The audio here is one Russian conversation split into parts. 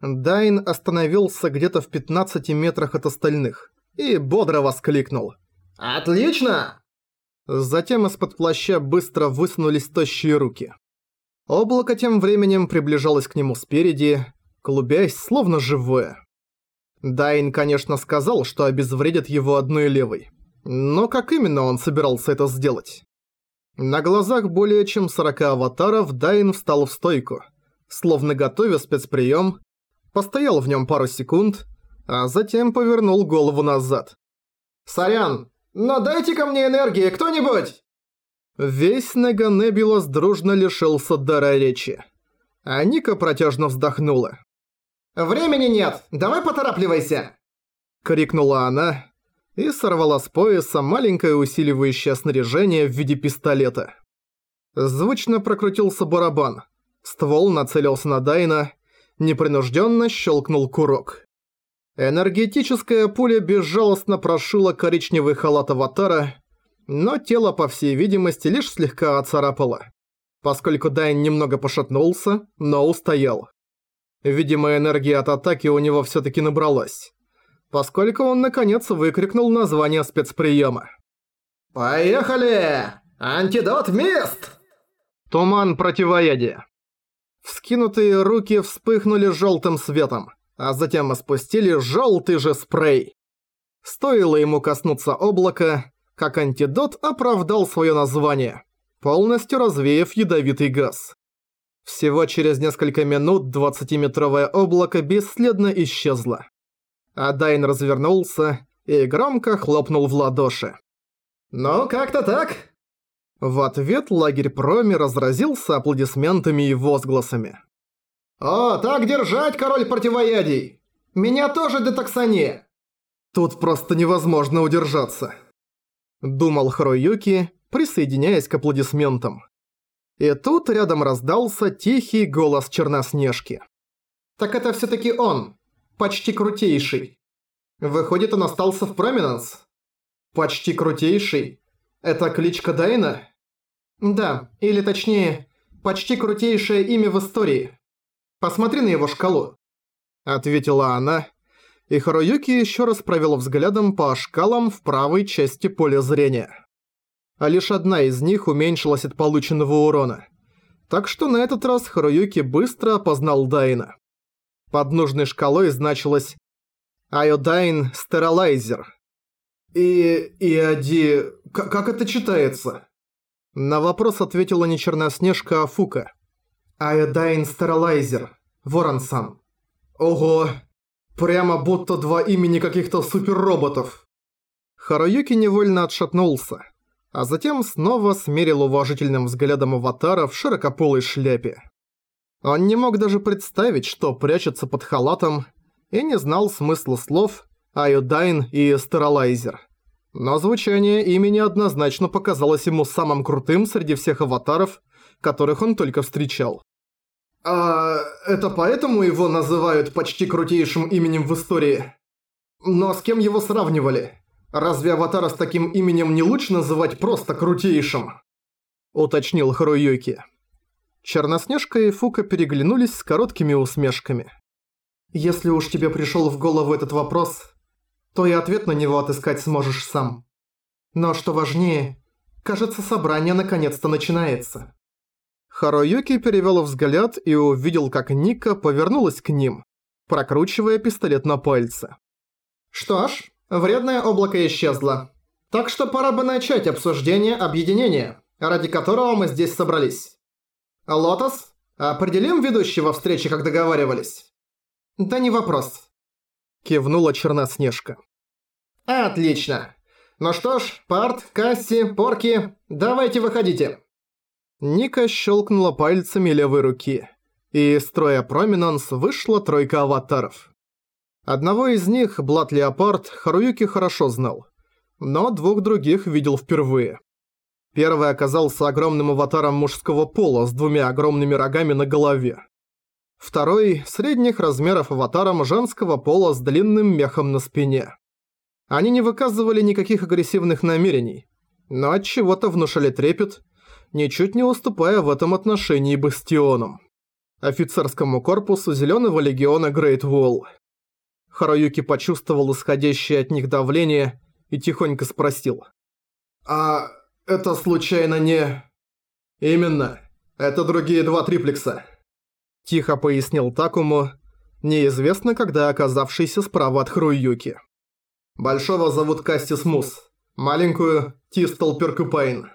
Дайн остановился где-то в 15 метрах от остальных и бодро воскликнул. «Отлично!» Затем из-под плаща быстро высунулись тощие руки. Облако тем временем приближалось к нему спереди, клубясь, словно живое. Дайн, конечно, сказал, что обезвредит его одной левой. Но как именно он собирался это сделать? На глазах более чем 40 аватаров Дайн встал в стойку, словно готовя спецприем, постоял в нем пару секунд, а затем повернул голову назад. «Сорян, но дайте ко мне энергии, кто-нибудь!» Весь Неганебилос дружно лишился дара речи. А Ника протяжно вздохнула. «Времени нет, давай поторапливайся!» Крикнула она и сорвала с пояса маленькое усиливающее снаряжение в виде пистолета. Звучно прокрутился барабан. Ствол нацелился на Дайна, непринужденно щелкнул курок. Энергетическая пуля безжалостно прошила коричневый халат аватара, но тело, по всей видимости, лишь слегка оцарапало, поскольку Дайн немного пошатнулся, но устоял. Видимо, энергия от атаки у него всё-таки набралась, поскольку он наконец выкрикнул название спецприема. «Поехали! Антидот мист!» Туман противоядия. Вскинутые руки вспыхнули жёлтым светом, а затем испустили жёлтый же спрей. Стоило ему коснуться облака, как антидот оправдал свое название, полностью развеяв ядовитый газ. Всего через несколько минут 20-метровое облако бесследно исчезло. А Дайн развернулся и громко хлопнул в ладоши. «Ну, как-то так?» В ответ лагерь Проми разразился аплодисментами и возгласами. «О, так держать, король противоядий! Меня тоже детоксония!» Тут просто невозможно удержаться. Думал Харуюки, присоединяясь к аплодисментам. И тут рядом раздался тихий голос Черноснежки. «Так это всё-таки он, почти крутейший. Выходит, он остался в Проминенс? Почти крутейший? Это кличка Дайна?» «Да, или точнее, почти крутейшее имя в истории. Посмотри на его шкалу», — ответила она, и Харуюки еще раз провел взглядом по шкалам в правой части поля зрения. А лишь одна из них уменьшилась от полученного урона. Так что на этот раз Харуюки быстро опознал Дайна. Под нужной шкалой значилось «Iodine Sterilizer». «И... Иоди... как это читается?» На вопрос ответила не Черноснежка, а Фука. «Iodine Sterilizer. Ворон-сан». «Ого!» Прямо будто два имени каких-то суперроботов. Харуюки невольно отшатнулся, а затем снова смерил уважительным взглядом аватара в широкополой шляпе. Он не мог даже представить, что прячется под халатом, и не знал смысла слов «Айодайн» и «Стерилайзер». Но звучание имени однозначно показалось ему самым крутым среди всех аватаров, которых он только встречал. А это поэтому его называют почти крутейшим именем в истории? Но с кем его сравнивали? Разве аватара с таким именем не лучше называть просто крутейшим? Уточнил Харуюки. Черноснежка и Фука переглянулись с короткими усмешками. Если уж тебе пришел в голову этот вопрос, то и ответ на него отыскать сможешь сам. Но что важнее, кажется, собрание наконец-то начинается. Харуюки перевел взгляд и увидел, как Ника повернулась к ним, прокручивая пистолет на пальце. «Что ж, вредное облако исчезло. Так что пора бы начать обсуждение объединения, ради которого мы здесь собрались. Лотос, определим ведущего встречи, как договаривались?» «Да не вопрос», – кивнула Черноснежка. «Отлично. Ну что ж, Парт, Касси, Порки, давайте выходите». Ника щелкнула пальцами левой руки, и из строя Проминанс вышла тройка аватаров. Одного из них, Блад Леопард, Харуюки хорошо знал, но двух других видел впервые. Первый оказался огромным аватаром мужского пола с двумя огромными рогами на голове. Второй – средних размеров аватаром женского пола с длинным мехом на спине. Они не выказывали никаких агрессивных намерений, но от чего то внушали трепет ничуть не уступая в этом отношении бастионам. офицерскому корпусу Зелёного легиона Грейт Уолл. Харуюки почувствовал исходящее от них давление и тихонько спросил. «А это случайно не...» «Именно. Это другие два триплекса», – тихо пояснил Такому, неизвестно когда оказавшийся справа от Хруюки. «Большого зовут Кастис Мус, маленькую – Тисл Поркюпайн.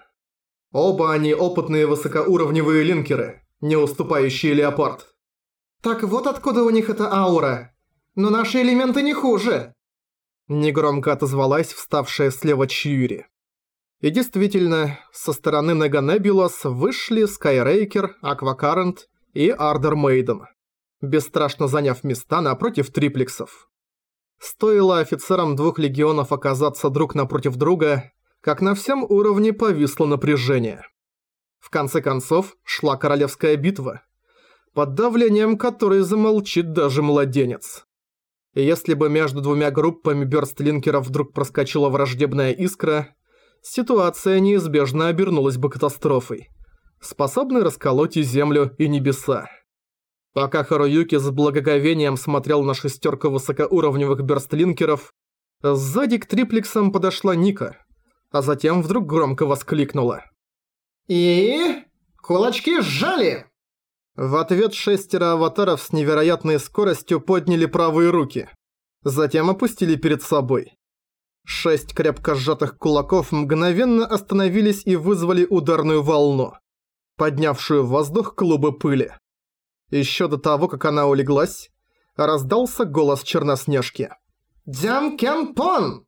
Оба они опытные высокоуровневые линкеры, не уступающие Леопард». «Так вот откуда у них эта аура. Но наши элементы не хуже!» Негромко отозвалась вставшая слева Чиюри. И действительно, со стороны Нега Небьюлас вышли Скайрейкер, Аквакарент и Ардер Мейден, бесстрашно заняв места напротив триплексов. Стоило офицерам двух легионов оказаться друг напротив друга, как на всем уровне повисло напряжение. В конце концов, шла королевская битва, под давлением которой замолчит даже младенец. И если бы между двумя группами бёрстлинкеров вдруг проскочила враждебная искра, ситуация неизбежно обернулась бы катастрофой, способной расколоть и землю, и небеса. Пока Харуюки с благоговением смотрел на шестерку высокоуровневых бёрстлинкеров, сзади к триплексам подошла Ника, а затем вдруг громко воскликнула. «И... кулачки сжали!» В ответ шестеро аватаров с невероятной скоростью подняли правые руки, затем опустили перед собой. Шесть крепко сжатых кулаков мгновенно остановились и вызвали ударную волну, поднявшую в воздух клубы пыли. Еще до того, как она улеглась, раздался голос Черноснежки. «Дзям Кен Пон!»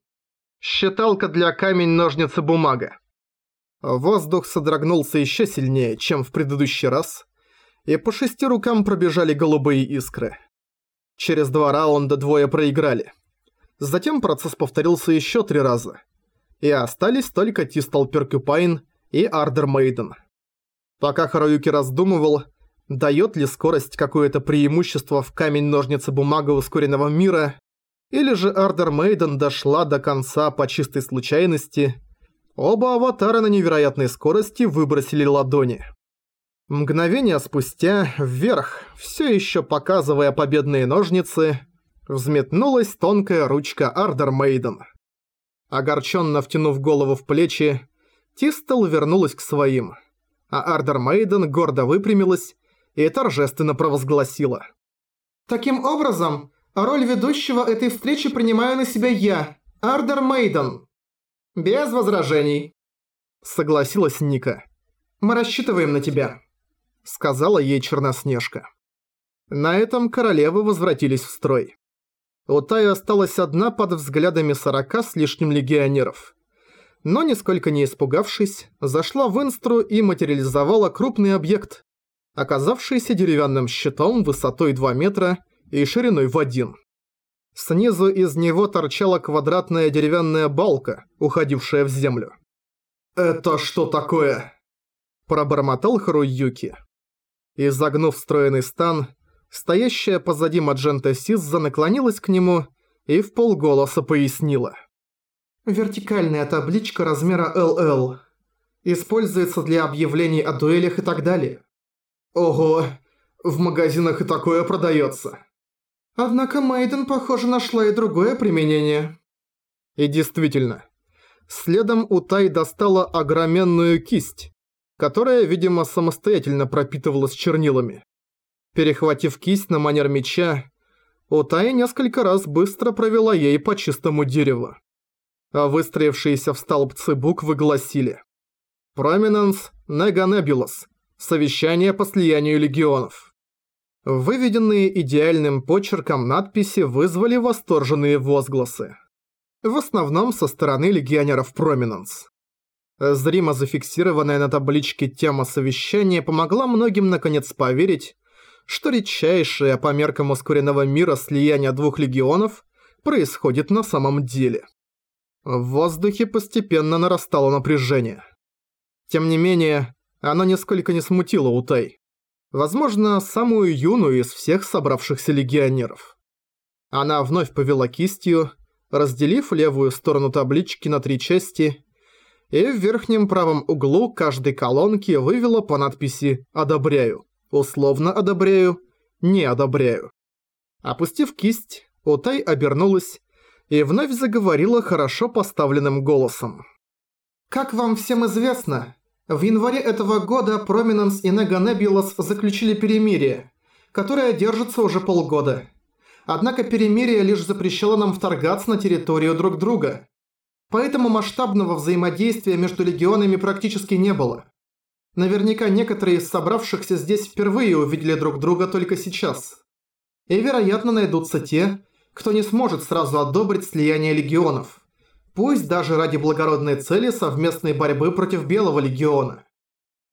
Считалка для камень-ножницы-бумага. Воздух содрогнулся еще сильнее, чем в предыдущий раз, и по шести рукам пробежали голубые искры. Через два раунда двое проиграли. Затем процесс повторился еще три раза. И остались только Тисл Поркюпайн и Ардер Мейден. Пока Харуюки раздумывал, дает ли скорость какое-то преимущество в камень-ножницы-бумага ускоренного мира, или же Ардер Мейден дошла до конца по чистой случайности, оба аватара на невероятной скорости выбросили ладони. Мгновение спустя, вверх, все еще показывая победные ножницы, взметнулась тонкая ручка Ардер Мейден. Огорченно втянув голову в плечи, Тисл вернулась к своим, а Ардер Мейден гордо выпрямилась и торжественно провозгласила. «Таким образом, роль ведущего этой встречи принимаю на себя я, Ардер Мейден». «Без возражений», — согласилась Ника. «Мы рассчитываем на тебя», — сказала ей Черноснежка. На этом королевы возвратились в строй. У Таи осталась одна под взглядами сорока с лишним легионеров. Но, нисколько не испугавшись, зашла в инстру и материализовала крупный объект, оказавшийся деревянным щитом высотой 2 метра и шириной в 1. Снизу из него торчала квадратная деревянная балка, уходившая в землю. «Это что такое?» Пробормотал Харуюки. Изогнув встроенный стан, Стоящая позади Маджента Сизза наклонилась к нему и в полголоса пояснила. «Вертикальная табличка размера LL. Используется для объявлений о дуэлях и так далее». «Ого, в магазинах и такое продается. Однако Мейден, похоже, нашла и другое применение. И действительно, следом Утай достала огроменную кисть, которая, видимо, самостоятельно пропитывалась чернилами. Перехватив кисть на манер меча, Утай несколько раз быстро провела ей по чистому дереву. А выстроившиеся в столбцы буквы гласили «Prominence Neganebulous. Совещание по слиянию легионов». Выведенные идеальным почерком надписи вызвали восторженные возгласы. В основном со стороны легионеров Prominence. Зримо зафиксированная на табличке тема совещания помогла многим наконец поверить, что редчайшее по меркам ускоренного мира слияние двух легионов происходит на самом деле. В воздухе постепенно нарастало напряжение. Тем не менее, оно нисколько не смутило Утай. Возможно, самую юную из всех собравшихся легионеров. Она вновь повела кистью, разделив левую сторону таблички на три части, и в верхнем правом углу каждой колонки вывела по надписи «Одобряю» условно одобряю, не одобряю. Опустив кисть, Утай обернулась и вновь заговорила хорошо поставленным голосом. «Как вам всем известно, в январе этого года Проминенс и Нега Небулас заключили перемирие, которое держится уже полгода. Однако перемирие лишь запрещало нам вторгаться на территорию друг друга. Поэтому масштабного взаимодействия между легионами практически не было. Наверняка некоторые из собравшихся здесь впервые увидели друг друга только сейчас. И вероятно найдутся те, кто не сможет сразу одобрить слияние легионов. Пусть даже ради благородной цели совместной борьбы против Белого легиона.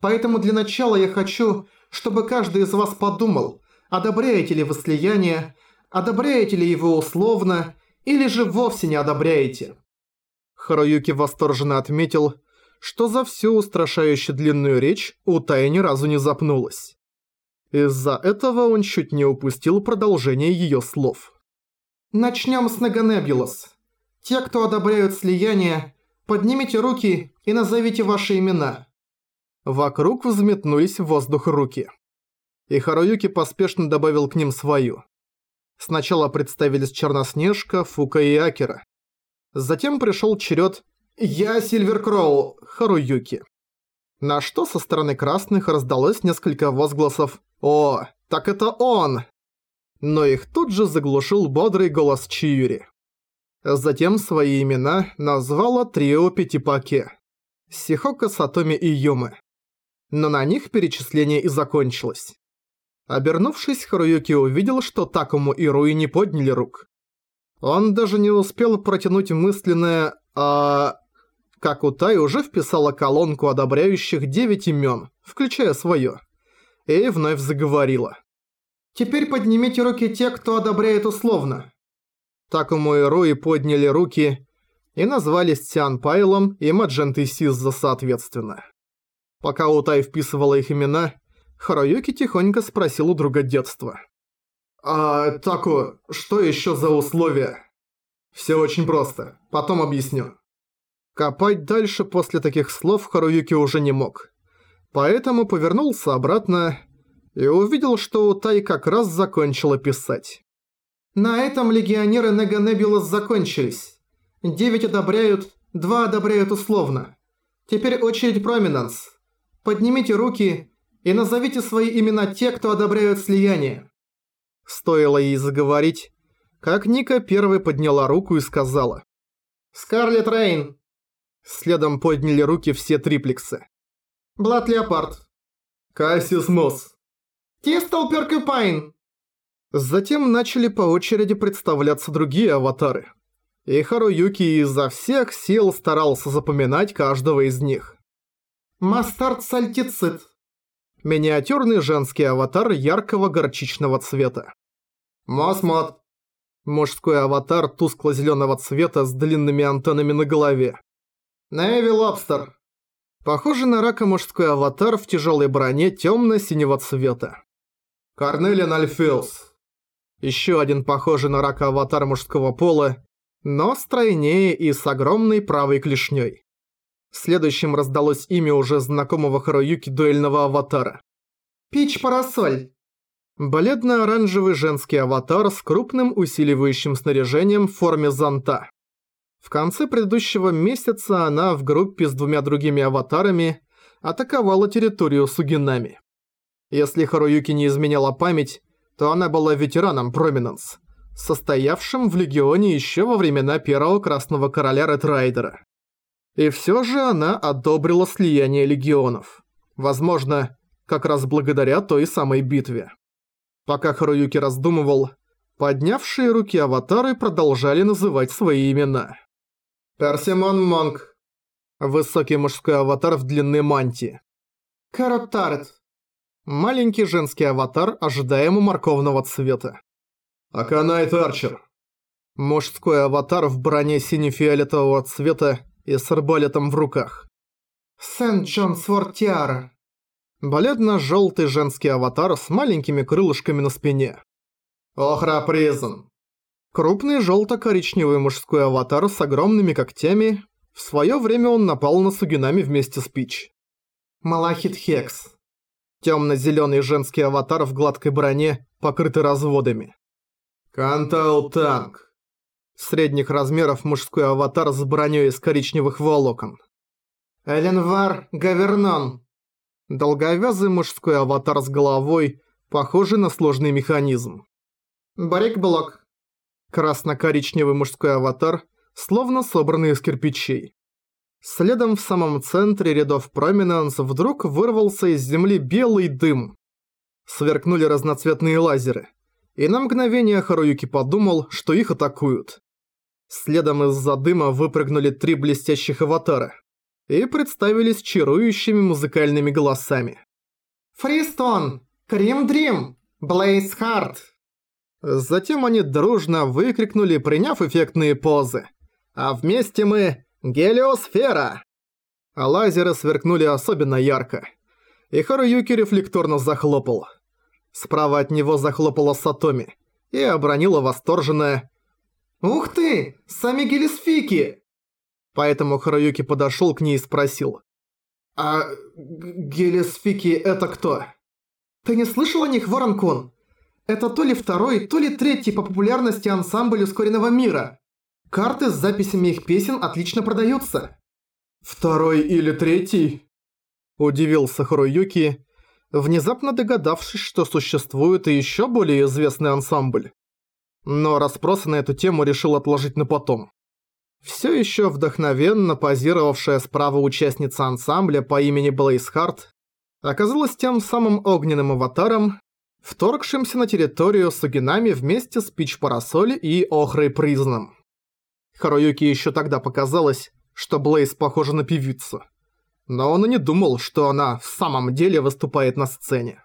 Поэтому для начала я хочу, чтобы каждый из вас подумал, одобряете ли вы слияние, одобряете ли его условно, или же вовсе не одобряете. Харуюки восторженно отметил, что за всю устрашающе длинную речь Утай ни разу не запнулась. Из-за этого он чуть не упустил продолжение её слов. Начнем с Наганебулас. Те, кто одобряют слияние, поднимите руки и назовите ваши имена. Вокруг взметнулись в воздух руки. И Харуюки поспешно добавил к ним свою. Сначала представились Черноснежка, Фука и Акера. Затем пришел черед «Я Сильверкроу, Харуюки». На что со стороны красных раздалось несколько возгласов «О, так это он!» Но их тут же заглушил бодрый голос Чиюри. Затем свои имена назвала трио Пятипаке. Сихока, Сатоми и Юмы. Но на них перечисление и закончилось. Обернувшись, Харуюки увидел, что Такому и Руи не подняли рук. Он даже не успел протянуть мысленное «а...» Как Утай уже вписала колонку одобряющих девять имен, включая свое, и вновь заговорила. Теперь поднимите руки те, кто одобряет условно». Такому и Руи подняли руки и назвались Тян Пайлом и Маджентой Сизза соответственно. Пока Утай вписывала их имена, Харуюки тихонько спросил у друга детства. «А, Таку, что еще за условия?» «Все очень просто, потом объясню». Копать дальше после таких слов Харуюки уже не мог. Поэтому повернулся обратно и увидел, что Утай как раз закончила писать. На этом легионеры Неганебулас закончились. Девять одобряют, два одобряют условно. Теперь очередь Проминанс. Поднимите руки и назовите свои имена те, кто одобряют слияние. Стоило ей заговорить, как Ника первой подняла руку и сказала. «Скарлетт Рейн». Следом подняли руки все триплексы. «Блат Леопард». «Кассис Мосс». Тистл Перкюпайн!» Затем начали по очереди представляться другие аватары. И Харуюки изо всех сил старался запоминать каждого из них. Мастард Сальтицит. Миниатюрный женский аватар яркого горчичного цвета. Мосмот. Мужской аватар тускло-зелёного цвета с длинными антеннами на голове. Нэви Лобстер. Похожий на рака мужской аватар в тяжелой броне темно-синего цвета. Корнелиан Альфилс. Еще один похожий на рака аватар мужского пола, но стройнее и с огромной правой клешней. Следующим раздалось имя уже знакомого Харуюки дуэльного аватара. Пич Парасоль. Бледно-оранжевый женский аватар с крупным усиливающим снаряжением в форме зонта. В конце предыдущего месяца она в группе с двумя другими аватарами атаковала территорию Сугинами. Если Харуюки не изменяла память, то она была ветераном Проминенс, состоявшим в Легионе еще во времена первого Красного Короля Ретрайдера. И все же она одобрила слияние Легионов. Возможно, как раз благодаря той самой битве. Пока Харуюки раздумывал, поднявшие руки аватары продолжали называть свои имена. Персиммон Монк. Высокий мужской аватар в длинной мантии. Кэрот Маленький женский аватар ожидаемо морковного цвета. Аконайт Арчер. Мужской аватар в броне сине-фиолетового цвета и с арбалетом в руках. Сент-Джон Свортиара. Бледно-желтый женский аватар с маленькими крылышками на спине. Охра Призен. Крупный желто-коричневый мужской аватар с огромными когтями. В свое время он напал на Сугинами вместе с Пич. Малахит Хекс. Темно-зеленый женский аватар в гладкой броне, покрытый разводами. Кантал Танк. Средних размеров мужской аватар с броней из коричневых волокон. Эленвар Гавернон. Долговязый мужской аватар с головой, похожий на сложный механизм. Барик-блок. Красно-коричневый мужской аватар, словно собранный из кирпичей. Следом в самом центре рядов Проминанс вдруг вырвался из земли белый дым. Сверкнули разноцветные лазеры, и на мгновение Харуюки подумал, что их атакуют. Следом из-за дыма выпрыгнули три блестящих аватара и представились чарующими музыкальными голосами. «Фристон! Крим Дрим! Блейз Харт!» Затем они дружно выкрикнули, приняв эффектные позы. А вместе мы «Гелиосфера!» А лазеры сверкнули особенно ярко. И Харуюки рефлекторно захлопал. Справа от него захлопала Сатоми и обронила восторженное «Ух ты! Сами гелисфики!» Поэтому Харуюки подошёл к ней и спросил. «А гелисфики это кто?» «Ты не слышал о них, Воронкун? Это то ли второй, то ли третий по популярности ансамбль ускоренного мира. Карты с записями их песен отлично продаются». «Второй или третий?» Удивился Харуюки, внезапно догадавшись, что существует и ещё более известный ансамбль. Но расспросы на эту тему решил отложить на потом все еще вдохновенно позировавшая справа участница ансамбля по имени Блейз Харт оказалась тем самым огненным аватаром, вторгшимся на территорию Сугинами вместе с Пич Парасоль и Охрой Призном. Харуюки еще тогда показалось, что Блейз похожа на певицу. Но он и не думал, что она в самом деле выступает на сцене.